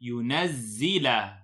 ينزِّل